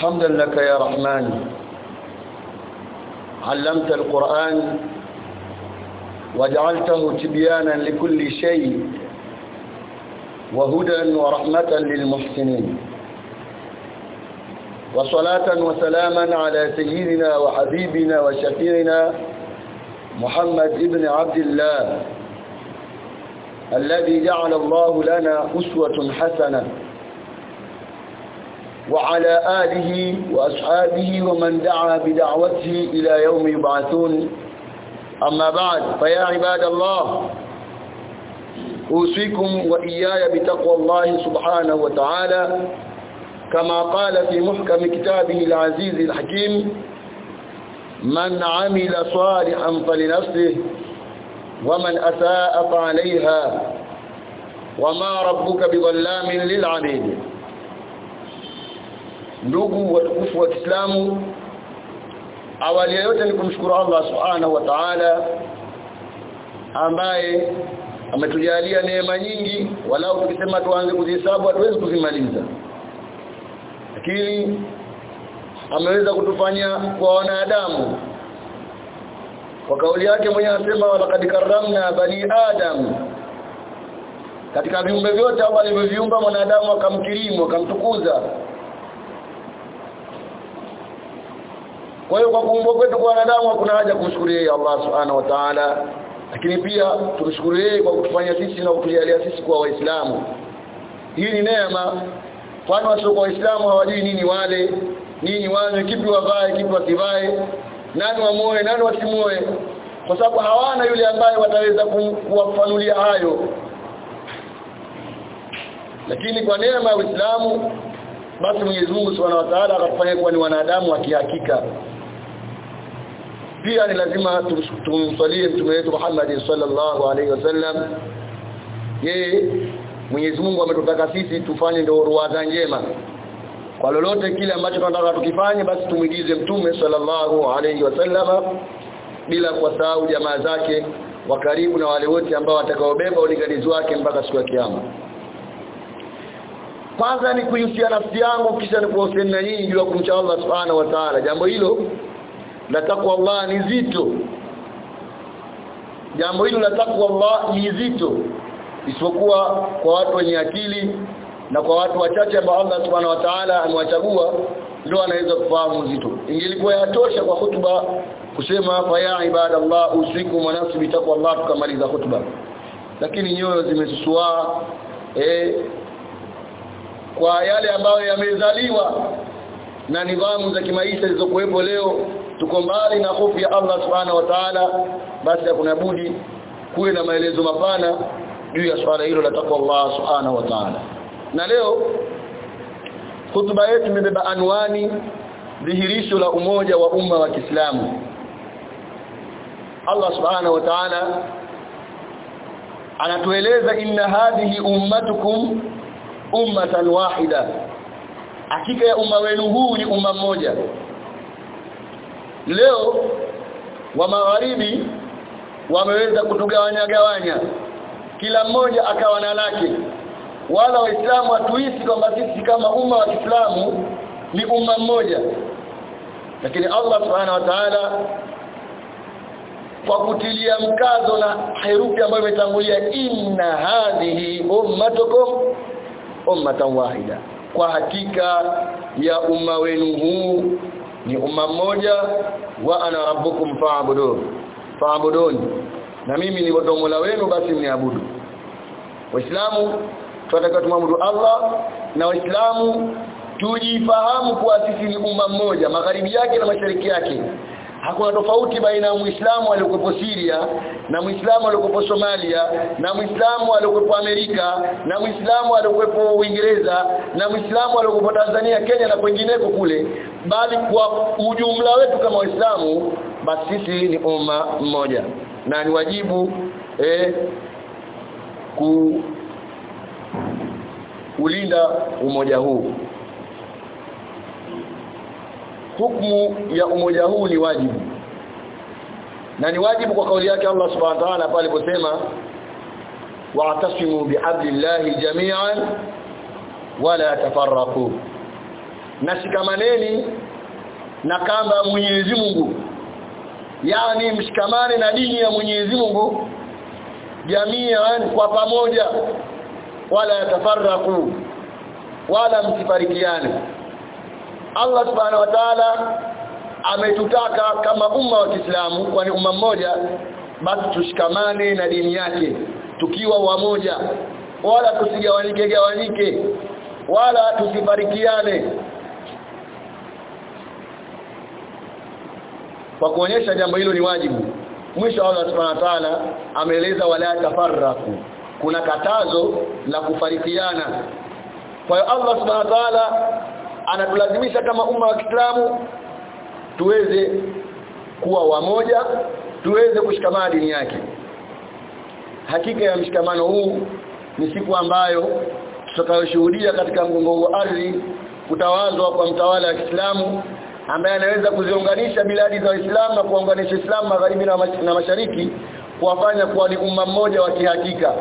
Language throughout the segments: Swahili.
حمدا لك يا رحمن. علمت القرآن وجعلته تبيانا لكل شيء وهدى ورحمة للمحسنين. وصلاة وسلاما على سيدنا وحبيبنا وشفيعنا محمد ابن عبد الله الذي جعل الله لنا أسوة حسنة. وعلى آله وأصحابه ومن دعا بدعوته إلى يوم يبعثون. أما بعد فيا عباد الله أوصيكم وإياي بتقوى الله سبحانه وتعالى. كما قال في محكم كتابه العزيز الحكيم من عمل صالحا فلنفسه ومن أساء فعليها وما ربك بظلام للعبيد ndugu watukufu wa Kiislamu awali yote ni kumshukuru Allah subhanahu wa ta'ala ambaye ametujalia neema nyingi walau tukisema tuanze kuzihesabu hatuwezi kuzimaliza lakini ameweza kutufanya kwa wanadamu. Kwa kauli yake mwenyewe anasema walaqad karramna bani adam. Katika viumbe vyote au alivyoviumba mwanadamu akamkirimu akamtukuza. Kwa hiyo kwa kuumbwa kwetu kwa wanadamu hakuna haja kumshukuru yeye Allah subhanahu wa ta'ala. Lakini pia tumshukuru yeye kwa kutufanya sisi na kutujalia sisi kuwa waislamu. Hii ni neema kwani wasio kwa waislamu hawajui nini wale nini wanywe kipi wavae kipi wasivae nani wamoe nani wasimoe kwa sababu hawana yule ambaye wataweza kuwafanulia hayo. Lakini kwa neema ya Uislamu basi Mwenyezi Mungu Subhanahu wa Ta'ala akatufanya kuwa ni wanadamu wa kihakika. Pia ni lazima tumswalie mtume wetu Muhammad sallallahu alaihi wasallam yeye Mwenyezi Mungu ametutaka sisi tufanye ndio ruwaza njema. Kwa lolote kile ambacho tunataka tukifanye basi tumwigize mtume sallallahu alayhi wasallam bila kuwasahau jamaa zake wa karibu na wale wote ambao watakaobeba ulinganizi wake mpaka siku ya kiyama. Kwanza ni kuihusia nafsi yangu kisha ni kuhusiana na nyinyi juu ya kumcha Allah subhanahu wa ta'ala. Jambo hilo la takwa Allah ni zito. Jambo hilo la takwa Allah ni zito isipokuwa kwa watu wenye akili na kwa watu wachache ambao Allah subhanahu wa ta'ala amewachagua ndio anaweza kufahamu zito ingelikuwa yatosha kwa hutuba kusema fa ya ibadallah usiku mwanafsi bitakwa Allah tukamaliza hutuba lakini nyoyo zimesusua eh kwa yale ambayo yamezaliwa na nidhamu za kimaisha zilizokuwepo leo tuko mbali na hofu ya Allah subhanahu wa ta'ala basi hakuna budi kuwe na maelezo mapana juu ya swala hilo la takwa Allah subhanahu wa ta'ala. Na leo hutuba yetu imebeba anwani dhihirisho la umoja wa umma wa Kiislamu. Allah subhanahu wa ta'ala anatueleza inna hadhihi ummatukum ummatan wahida. Hakika ya umma wenu huu ni umma mmoja. Leo wa magharibi wameweza kutugawanya gawanya kila mmoja akawa na lake. Wala waislamu hatuisi kwamba sisi kama umma wa Kiislamu ni umma mmoja. Lakini Allah subhanahu wa ta'ala kwa kutilia mkazo na herufi ambayo imetangulia inna hadhihi ummatukum ummatan wahida. Kwa hakika ya umma wenu huu ni umma mmoja wa ana rabbukum fa'budun. Fa'budun na mimi ni ndo mola wenu basi mniabudu. Waislamu tunataka tumwabudu Allah na waislamu tujifahamu kuwa sisi ni umma mmoja magharibi yake na mashariki yake. Hakuna tofauti baina ya muislamu aliyokuwa Syria na muislamu aliyokuwa Somalia na muislamu aliyokuwa Amerika na muislamu aliyokuwa Uingereza na muislamu aliyokuwa Tanzania Kenya na kwingineko kule. Bali kwa ujumla wetu kama waislamu basi sisi ni umma mmoja na ni wajibu eh, ku ulinda umoja huu. Hukumu ya umoja huu ni wajibu. Na ni wajibu kwa kauli yake Allah subhanahu wa ta'ala pale aliposema wa'tasimu bihablillahi jami'an wala tafarraqu. Nashikamaneni na kamba Mwenyezi Mungu yani mshikamane na dini ya Mwenyezi Mungu. Jami'an kwa pamoja. Wala yatafarraku wala msifarikiane. Allah subhanahu wa ta'ala ametutaka kama umma wa Kiislamu kwani umma mmoja basi tushikamane na dini yake tukiwa wamoja. Wala tusigawanyike gawanyike. Wala tusifarikiane kwa kuonyesha jambo hilo ni wajibu. Mwisho Allah subhanahu wa ta'ala ameeleza wala tafarraku kuna katazo la kufarikiana. Kwa hiyo Allah subhanahu wa ta'ala anatulazimisha kama umma wa Kiislamu tuweze kuwa wamoja tuweze kushikamana dini yake. Hakika ya mshikamano huu ni siku ambayo tutakayoshuhudia katika mgongo wa ardhi kutawazwa kwa mtawala wa Kiislamu ambaye anaweza kuziunganisha biladi za Uislamu na kuunganisha Uislamu magharibi na, mash na mashariki kuwafanya kuwa ni umma mmoja wa kihakika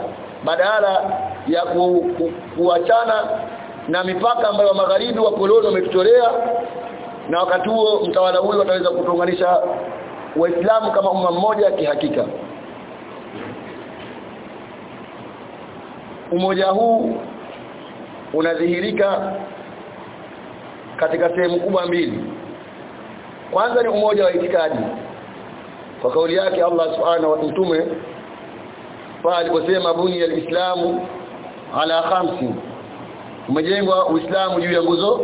badala ya ku, ku, kuachana na mipaka ambayo magharibi wa koloni wametutolea na wakati huo mtawala huyo ataweza kutuunganisha waislamu kama umma mmoja kihakika. Umoja huu unadhihirika katika sehemu kubwa mbili kwanza ni umoja wa itikadi. Kwa kauli yake Allah subhanahu wa mtume pale aliposema buni alislamu ala khamsi umejengwa uislamu juu ya nguzo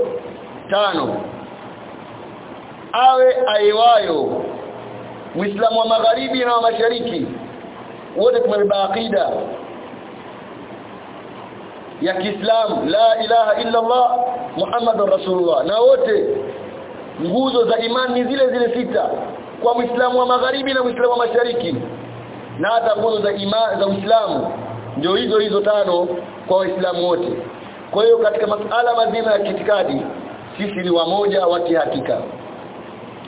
tano. Awe aiwayo muislamu wa magharibi na wa mashariki wote tumebeba akida ya Kiislamu. La ilaha illa Allah Muhammadur Rasulullah. Na wote nguzo za imani ni zile zile sita kwa muislamu wa magharibi na muislamu wa mashariki. Na hata nguzo za imani za Uislamu. Ndio hizo hizo tano kwa waislamu wote. Kwa hiyo katika masala mazima ya kitikadi sisi ni wamoja wa kihakika.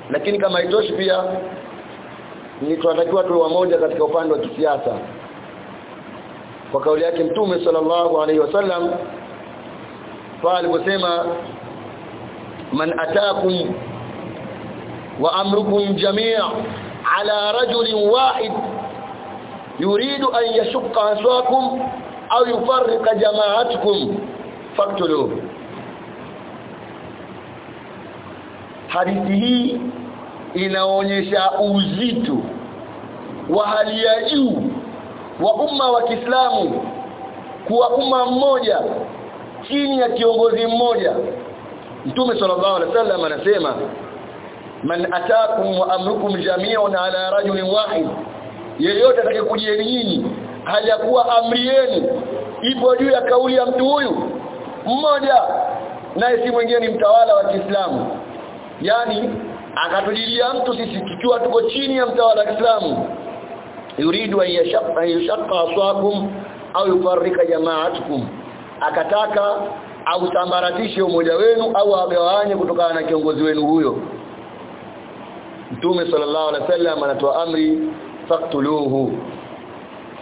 Lakini kama itoshi pia ni tunatakiwa tuwe wamoja katika upande wa kisiasa. Kwa kauli yake mtume sallallahu alaihi wasallam pale aliposema man ataakum wa amrukum jamia ala rajulin wahid yuridu an yashqa aswakum au yufarriqa jama'atukum faktuluhu hadithi hii inaonyesha uzito wa hali ya juu wa umma wa Kiislamu kuwa umma mmoja chini ya kiongozi mmoja Mtume sallallahu alaihi wasallam anasema man atakum wa amrukum jami'un ala rajulin wahid yeyote atakayekujieni nyinyi hali ya kuwa amri yenu ipo juu ya kauli ya mtu huyu mmoja naye si mwingine ni mtawala wa Kiislamu. Yani akatujilia mtu sisi tukiwa tuko chini ya mtawala wa Kiislamu. Yuridu an yashaqqa yashaqqa aswakum au yufarrika jama'atukum. Akataka au sambaratishe umoja wenu au agawanye kutokana na kiongozi wenu huyo. Mtume sallallahu alaihi wasallam anatoa amri faktuluhu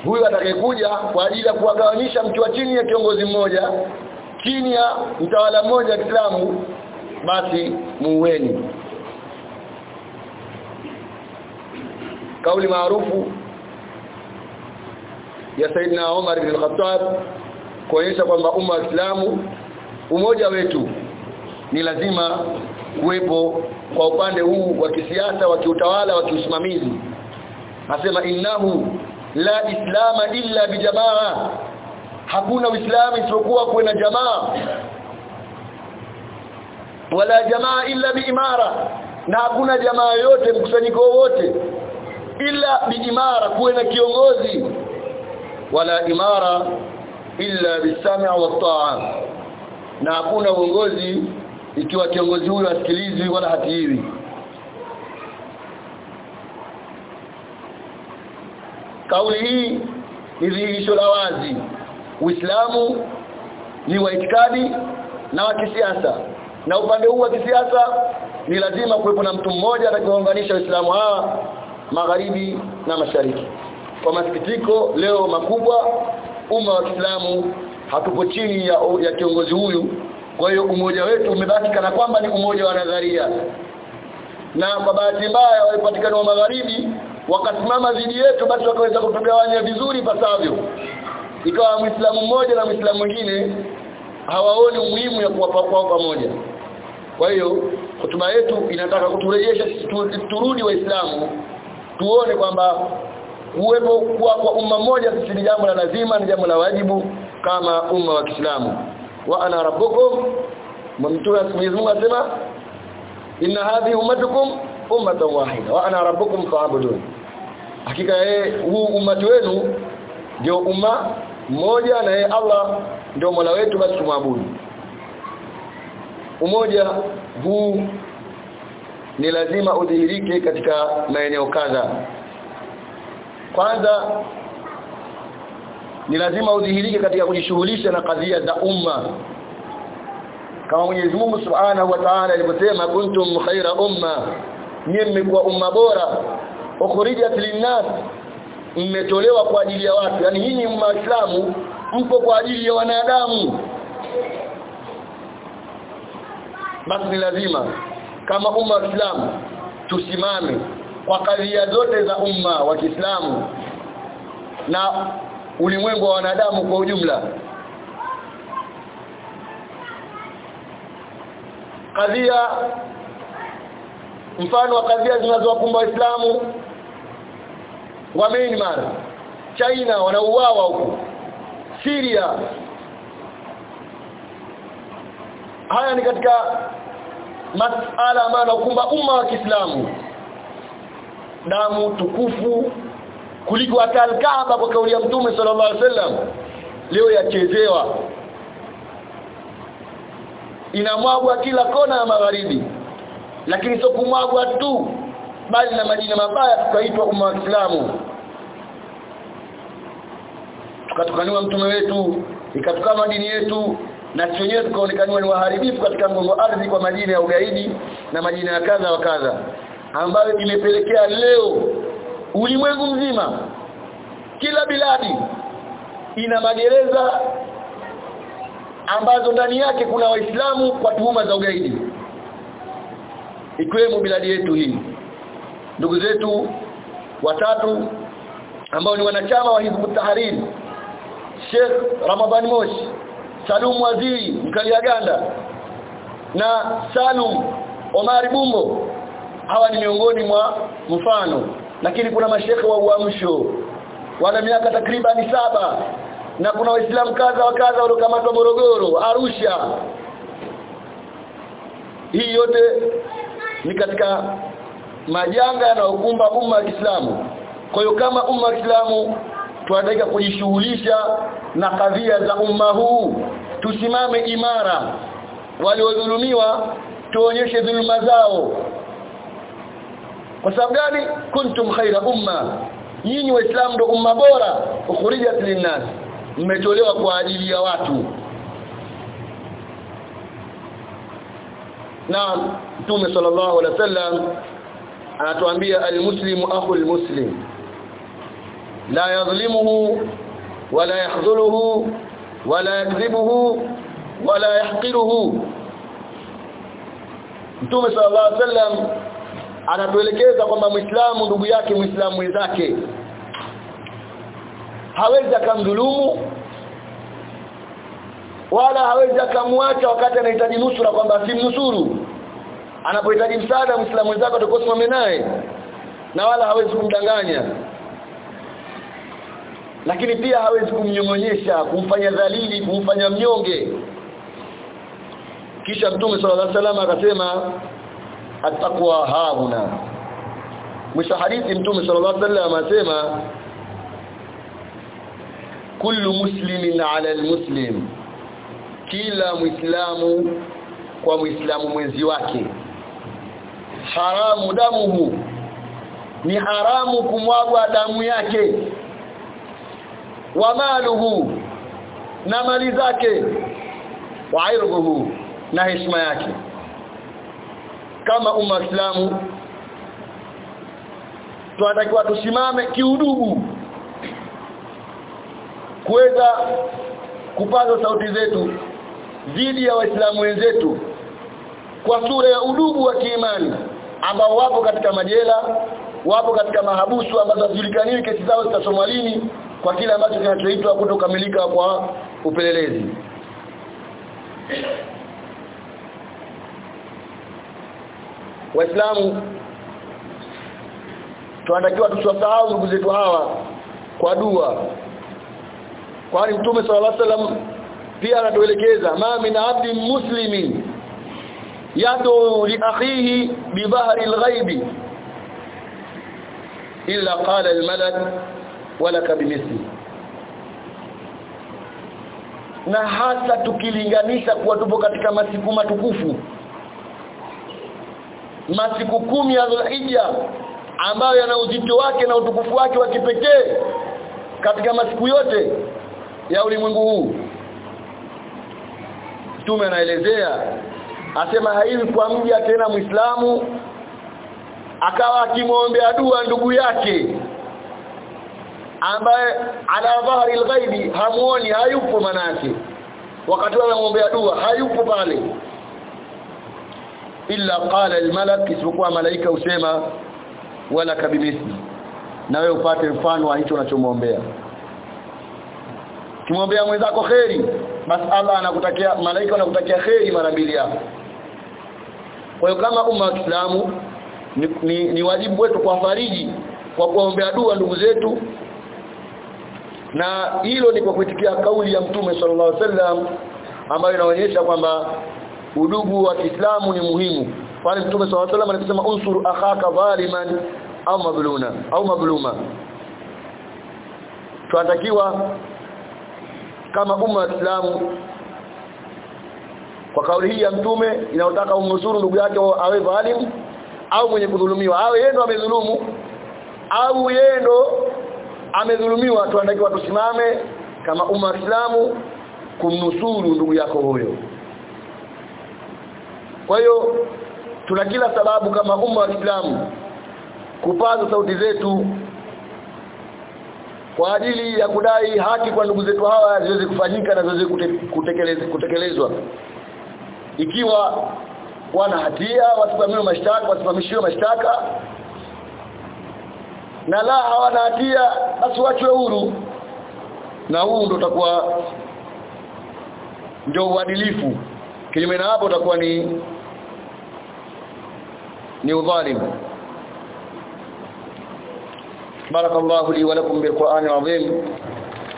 huyo atakayekuja kwa ajili ya kuwagawanisha mkiwa chini ya kiongozi mmoja chini ya mtawala mmoja wa Kiislamu basi muweni kauli maarufu ya Saidina Umar ibn al-Khattab kuonyesha kwamba umma wa Islamu umoja wetu ni lazima kuwepo kwa upande huu wa kisiasa wa kiutawala wa kiusimamizi. Nasema innahu la islama illa bijamaa hakuna uislamu isipokuwa kuwe na jamaa. Wala jamaa illa biimara na hakuna jamaa yote mkusanyiko wote illa biimara kuwe na kiongozi. Wala imara illa bisami' wa taa na hakuna uongozi ikiwa kiongozi huyo asikilizwi wala hatiwi kauli hii ni dhihirisho la wazi. Uislamu ni wa itikadi na wa kisiasa. Na upande huu wa kisiasa ni lazima kuwepo na mtu mmoja atakayeunganisha Uislamu hawa magharibi na mashariki. Kwa masikitiko leo makubwa umma wa Kiislamu hatupo chini ya, ya kiongozi huyu. Kwa hiyo umoja wetu umebaki kana kwamba ni umoja wa nadharia. Na kwa bahati mbaya walipatikana wa magharibi wakasimama dhidi yetu basi wakaweza kutugawanya vizuri pasavyo ikawa muislamu mmoja na muislamu mwingine hawaoni umuhimu ya kuwa pamoja. Kwa hiyo hotuba yetu inataka kuturejesha turudi waislamu tuone kwamba kuwepo kuwa kwa umma mmoja sisi ni jambo la lazima ni jambo la wajibu kama umma wa Kiislamu. Wa ana rabbukum mtume Mwenyezi Mungu asema inna hadhihi ummatukum ummatan wahida wa ana rabbukum fa'budun. Hakika yeye huu ummati wenu ndio umma mmoja na yeye Allah ndio Mola wetu basi tumwabudu. Umoja huu ni lazima udhihirike katika maeneo kadha kwanza ni lazima udhihirike katika kujishughulisha na kadhia za umma. Kama Mwenyezi Mungu Subhanahu wa Ta'ala aliposema kuntum khaira umma. Nyinyi mmekuwa umma bora. Ukhrijat linnas. Mmetolewa kwa ajili ya watu. Yani nyinyi umma Islamu mpo kwa ajili ya wanadamu. Basi ni lazima kama umma wa Islamu tusimame kwa kadhia zote za umma wa Kiislamu. Na ulimwengu wa wanadamu kwa ujumla. Kadhia mfano wa kadhia zinazowakumba waislamu wa Myanmar China wanauawa huko Syria. Haya ni katika masala ambayo yanakumba umma wa Kiislamu. Damu tukufu kuliko hata al-Kaaba kwa kauli ya Mtume sallallahu alaihi wasallam. Leo yachezewa. Inamwagwa kila kona ya magharibi. Lakini sio kumwagwa tu bali na majina mabaya tukaitwa umma wa Islamu tukatukaniwa mtume wetu ikatukana dini yetu na wenyewe tukaonekaniwa ni waharibifu katika mgongo ardhi kwa majina ya ugaidi na majina ya kadha wa kadha. Ambayo imepelekea leo ulimwengu mzima kila biladi ina magereza ambazo ndani yake kuna waislamu kwa tuhuma za ugaidi. Ikiwemo biladi yetu hii ndugu zetu watatu ambao ni wanachama wa Hizbut Tahrir Sheikh Ramadhani Moshi Salum Waziri Mkaliaganda na Salum Omar Bumbo. Hawa ni miongoni mwa mfano lakini kuna mashekhe wa uamsho wana miaka takriban saba na kuna waislamu kaza wa kadha waliokamatwa Morogoro Arusha. Hii yote ni katika majanga yanayokumba umma wa Kiislamu. Kwa hiyo kama umma wa Kiislamu tunataka kujishughulisha na kadhia za umma huu. Tusimame imara. Waliodhulumiwa tuonyeshe dhuluma zao kwa sababu gani kuntum khaira umma nyinyi waislamu ndio umma bora ukhrijat linnas mmetolewa kwa ajili ya watu na mtume sallallahu alaihi wasallam anatuambia almuslimu akhul muslim la yadhlimuhu wala yakhdhuluhu wala yakdhibuhu wala yahqiruhu mtume sallallahu alaihi wasallam anatuelekeza kwamba muislamu ndugu yake muislamu wenzake hawezi akamdhulumu wala hawezi akamwacha wakati anahitaji nusura kwamba simnusuru anapohitaji msaada muislamu wenzake atakosimama naye na wala hawezi kumdanganya. Lakini pia hawezi kumnyongonyesha kumfanya dhalili kumfanya mnyonge. Kisha mtume sallallahu alaihi wasallam akasema attaqwa hauna. Mwisho hadithi mtume sallallahu alaihi wasallam asema kullu muslimin ala almuslim. Kila muislamu kwa muislamu mwenzi wake. Haramu damuhu. Ni haramu kumwagwa damu yake. Wa maluhu. Na mali zake. Wa irbuhu na heshima yake kama umma islamu tunatakiwa tusimame kiudugu kuweza kupaza sauti zetu dhidi ya waislamu wenzetu kwa sura ya udugu wa kiimani ambao wapo katika majela wapo katika mahabusu ambazo hazijulikani kesi zao zitasomwa lini kwa kile ambacho kinachoitwa kutokamilika kwa upelelezi Waislamu tunatakiwa tusiwasahau ndugu zetu hawa kwa dua. Kwani Mtume sallallahu alaihi wasallam pia anatuelekeza ma min abdi muslimi yadu li akhihi bi dhahri al-ghaib illa qala al-malak walaka bimithli na hasa tukilinganisha kuwa tupo katika masiku matukufu masiku kumi ya Dhulhijja ambayo yana uzito wake na utukufu wake wa kipekee katika masiku yote ya ulimwengu huu. Mtume anaelezea asema haiwi kwa mja tena Muislamu akawa akimwombea dua ndugu yake ambaye ala dhahri alghaibi hamuoni hayupo manake. Wakati anamwombea dua hayupo pale illa qala almalak isipokuwa malaika usema wala kabimithli na wewe upate mfano wa hicho unachomwombea. Kimwombea mwenzako kheri basi Allah anakutakia malaika anakutakia kheri mara mbili hapo. Kwa hiyo kama umma wa Kiislamu ni, ni, ni wajibu wetu kwa fariji kwa kuombea dua ndugu zetu. Na hilo ni kwa kuitikia kauli ya Mtume sallallahu alaihi wasallam ambayo inaonyesha kwamba udugu wa Kiislamu ni muhimu. Kwani Mtume SAW alaihi anasema unsur akhaka zaliman au mabluna au mabluma tunatakiwa kama umma wa Kiislamu kwa kauli hii ya mtume inayotaka umnusuru ndugu yake awe dhalim au mwenye kudhulumiwa. Awe yeye ndo amedhulumu au yeye ndo amedhulumiwa. Tunatakiwa tusimame kama umma wa Kiislamu kumnusuru ndugu yako huyo kwa hiyo tuna kila sababu kama umma wa Kiislamu kupaza sauti zetu kwa ajili ya kudai haki kwa ndugu zetu hawa ziweze kufanyika na ziweze kutekelezwa kutekelezwa. Ikiwa wana hatia wasimamiwe mashtaka wasimamishiwe mashtaka na la hawana hatia basi wachwe huru na huu ndo utakuwa ndio uadilifu. Kinyume na hapo utakuwa ni ni بارك الله لي ولكم بالقرآن العظيم.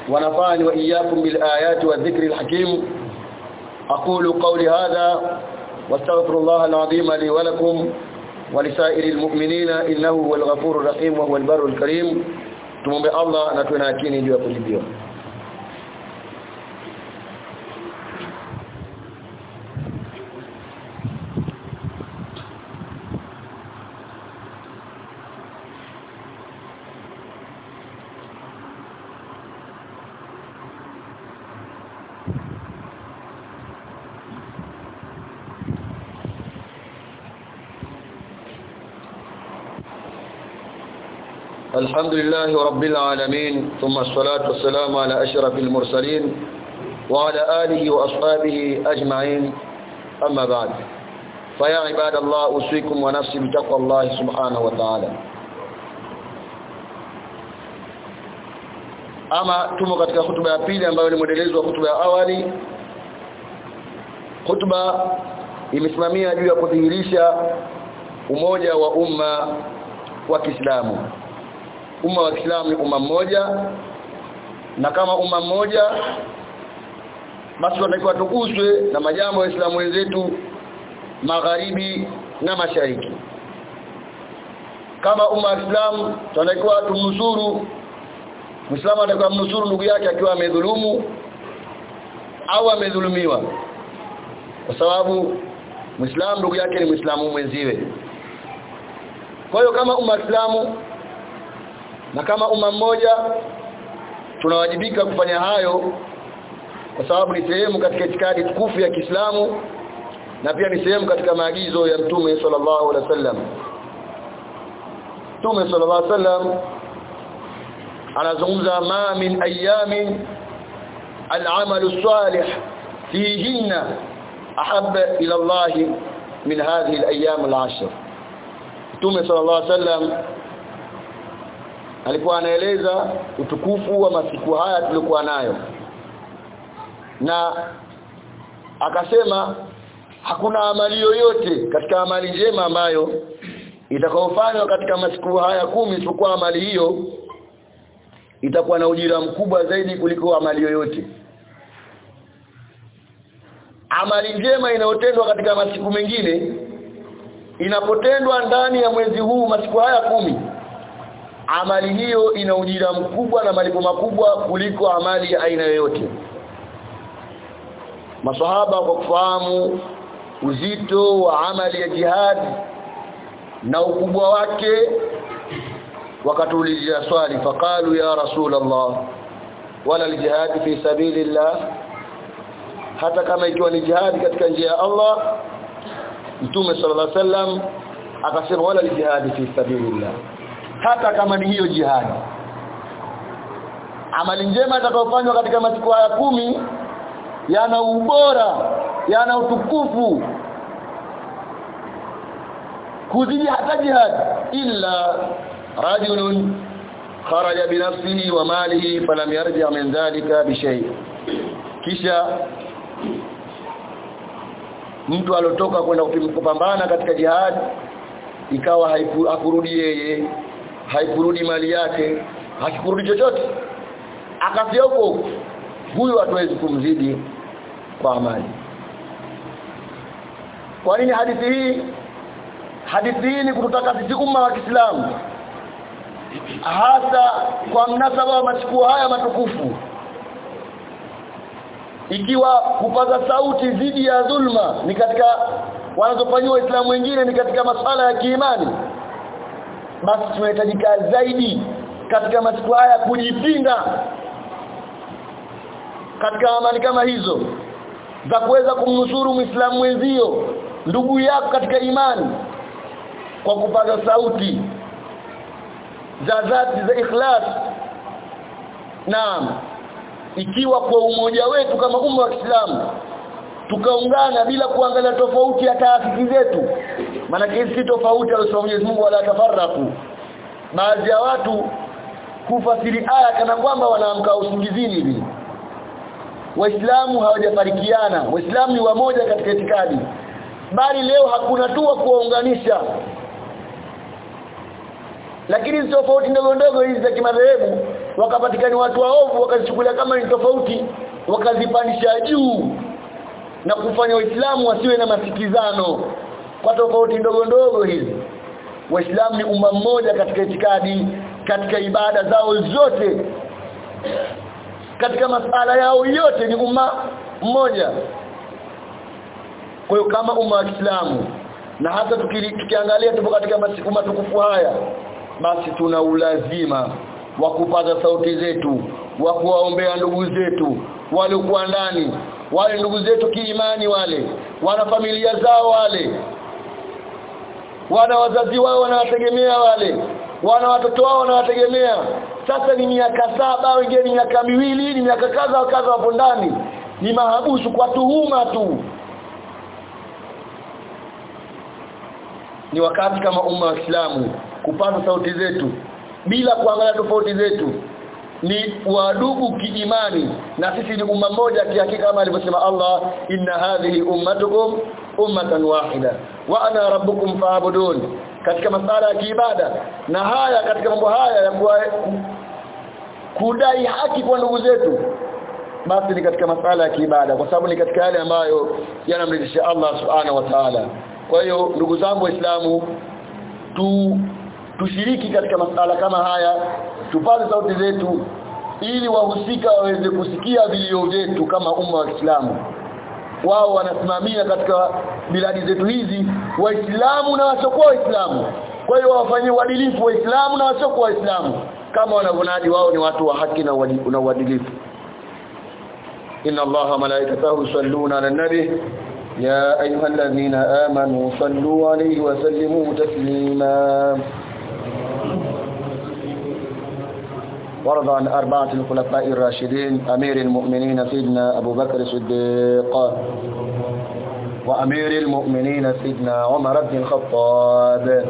ونفعني وإياكم بالآيات والذكر الحكيم. أقول قولي هذا واستغفر الله العظيم لي ولكم ولسائر المؤمنين إنه هو الغفور الرحيم وهو البر الكريم. تمومbe Allah na tuwe na akili الحمد لله رب العالمين ثم الصلاة والسلام على أشرف المرسلين وعلى آله وأصحابه أجمعين أما بعد فيا عباد الله أوصيكم ونفسي بتقوى الله سبحانه وتعالى ama tumo katika hutuba ya pili ambayo ni mwendelezo wa hutuba ya awali hutuba imesimamia juu ya kudhihirisha umoja wa umma wa Kiislamu umma wa Kiislamu ni umma mmoja na kama umma mmoja basi wanatakiwa tukuzwe na majambo ya Waislamu wenzetu magharibi na mashariki. Kama umma wa Islam tunatakiwa tumnusuru Muislamu anatakiwa mnusuru ndugu yake akiwa amedhulumu au amedhulumiwa. Kwa sababu Muislamu ndugu yake ni Muislamu mwenziwe. Kwa hiyo kama umma wa Kiislamu na kama umma mmoja tunawajibika kufanya hayo kwa sababu ni sehemu katika itikadi tukufu ya Kiislamu na pia ni sehemu katika maagizo ya Mtume sallallahu alaihi wasallam. Mtume sallallahu alaihi wasallam anazungumza ma min ayamin al-amal salih fihinna ahabba ila Allah min hadhihi al-ayyam al-ashr. Mtume sallallahu alaihi wasallam alikuwa anaeleza utukufu wa masiku haya tulikuwa nayo. Na akasema hakuna amali yoyote katika amali njema ambayo itakayofanywa katika masiku haya kumi isipokuwa amali hiyo itakuwa na ujira mkubwa zaidi kuliko amali yoyote. Amali njema inayotendwa katika masiku mengine inapotendwa ndani ya mwezi huu masiku haya kumi amali hiyo ina ujira mkubwa na malipo makubwa kuliko amali ya aina yoyote. Masahaba kwa kufahamu uzito wa amali ya jihad na ukubwa wake wakatuulizia swali faqalu ya rasul Allah wala aljihad fi sabilillah hata kama ikiwa ni jihad katika njia ya Allah Mtume sallallahu alaihi wasallam akasema wala aljihad fi sabilillah hata kama ni hiyo jihadi. Amali njema itakayofanywa katika masiku haya kumi yana ubora yana utukufu. Kuzidi hata jihad illa rajulun kharaja binafsihi wa malihi falam yarji min dhalika bishay kisha mtu alotoka kwenda kupambana katika jihad ikawa hakurudi yeye haikurudi mali yake hakikurudi chochote. Akafia huko huyu hatuwezi kumzidi kwa amali kwa nini hadithi hii? Hadithi hii ni kututaka sisi umma wa Kiislamu hasa kwa mnasaba wa masiku haya matukufu. Ikiwa kupaza sauti dhidi ya dhulma ni katika wanazofanywa waislamu wengine ni katika masala ya kiimani basi tunahitajika zaidi katika masiku haya kujipinda katika amani kama hizo za kuweza kumnusuru muislamu mwenzio ndugu yako katika imani kwa kupaza sauti za dhati za ikhlas. Naam ikiwa kwa umoja wetu kama umma wa Kiislamu tukaungana bila kuangalia tofauti ya taasisi zetu maana hizi si tofauti alisema Mwenyezi Mungu wala tafarraku baadhi ya watu kufasiri aya kana kwamba wanaamka usingizini hivi. Waislamu hawajafarikiana. Waislamu ni wamoja katika itikadi. Bali leo hakuna tu wa kuwaunganisha. Lakini tofauti ndogo ndogo hizi za kimadhehebu. Wakapatikana watu waovu wakazichukulia kama ni tofauti wakazipandisha juu na kufanya waislamu wasiwe na masikizano kwa tofauti ndogo ndogo hizi. Waislamu ni umma mmoja katika itikadi katika ibada zao zote. Katika masala yao yote ni umma mmoja. Kwa hiyo kama umma wa Kiislamu na hata tukiangalia tupo katika masiku matukufu haya basi tuna ulazima wa kupaza sauti zetu wa kuwaombea ndugu zetu waliokuwa ndani wale ndugu zetu kiimani wale wana familia zao wale wana wazazi wao wanawategemea wale. Wana watoto wao wanawategemea. Sasa ni miaka saba wengine ni miaka miwili ni miaka kadha kadha hapo ndani. Ni mahabusu kwa tuhuma tu. Ni wakati kama umma wa Islamu kupaza sauti zetu bila kuangalia tofauti zetu ni wadugu kiimani. Na sisi ni umma moja kihakika kama alivyosema Allah inna hadhihi ummatukum ummatan wahida. Wa ana rabbukum fa'budun. Katika masala ya kiibada na haya katika mambo haya ya kuwa kudai haki kwa ndugu zetu basi ni katika masala ya kiibada kwa sababu ni katika yale ambayo yanamridhisha Allah subhanahu wa ta'ala. Kwa hiyo ndugu zangu waislamu tu tushiriki katika masala kama haya tupate sauti zetu ili wahusika waweze kusikia vilio vyetu kama umma wa Kiislamu. Wao wanasimamia katika biladi zetu hizi waislamu na wasiokuwa waislamu. Kwa hiyo wafanyie uadilifu waislamu na wasiokuwa waislamu. Kama wanavyonadi wao ni watu wa haki na uadilifu. Inna allaha malaikatahu yusalluna ala nabi. Ya ayyuhalladhina amanu sallu alayhi wa sallimu taslima. وارض عن أربعة الخلفاء الراشدين أمير المؤمنين سيدنا أبو بكر الصديق وأمير المؤمنين سيدنا عمر بن الخطاب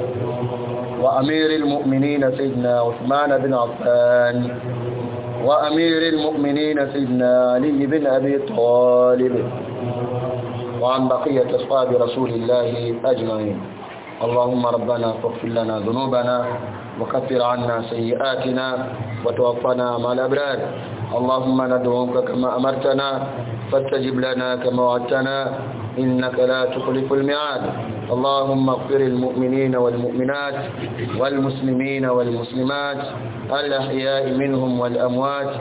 وأمير المؤمنين سيدنا عثمان بن عفان وأمير المؤمنين سيدنا علي بن أبي طالب وعن بقية أصحاب رسول الله أجمعين. اللهم ربنا فاغفر لنا ذنوبنا وكفر عنا سيئاتنا وتوفنا مع الأبرار. اللهم ندعوك كما أمرتنا فاستجب لنا كما وعدتنا إنك لا تخلف الميعاد. اللهم اغفر المؤمنين والمؤمنات والمسلمين والمسلمات الأحياء منهم والأموات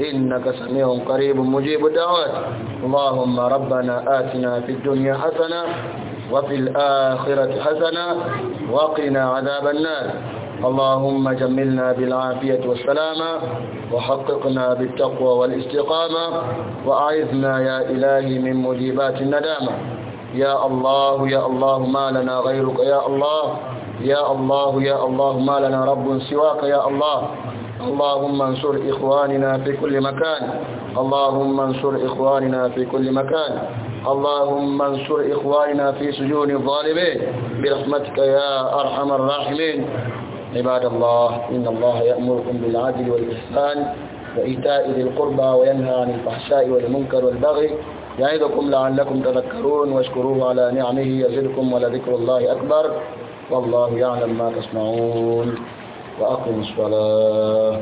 إنك سميع قريب مجيب الدعوات. اللهم ربنا آتنا في الدنيا حسنة وفي الآخرة حسنة وقنا عذاب النار. اللهم جملنا بالعافية والسلامة وحققنا بالتقوى والاستقامة وأعذنا يا إلهي من مجيبات الندامة. يا الله يا الله ما لنا غيرك يا الله يا الله يا الله ما لنا رب سواك يا الله. اللهم انصر إخواننا في كل مكان. اللهم انصر إخواننا في كل مكان. اللهم انصر إخواننا في سجون الظالمين. برحمتك يا أرحم الراحمين. عباد الله إن الله يأمركم بالعدل والإحسان وإيتاء ذي القربى وينهى عن الفحشاء والمنكر والبغي يعظكم لعلكم تذكرون واشكروه على نعمه يزدكم ولذكر الله أكبر والله يعلم ما تصنعون وأقم الصلاة.